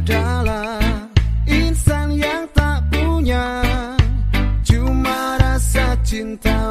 adalah insan yang tak punya. Cuma rasa cinta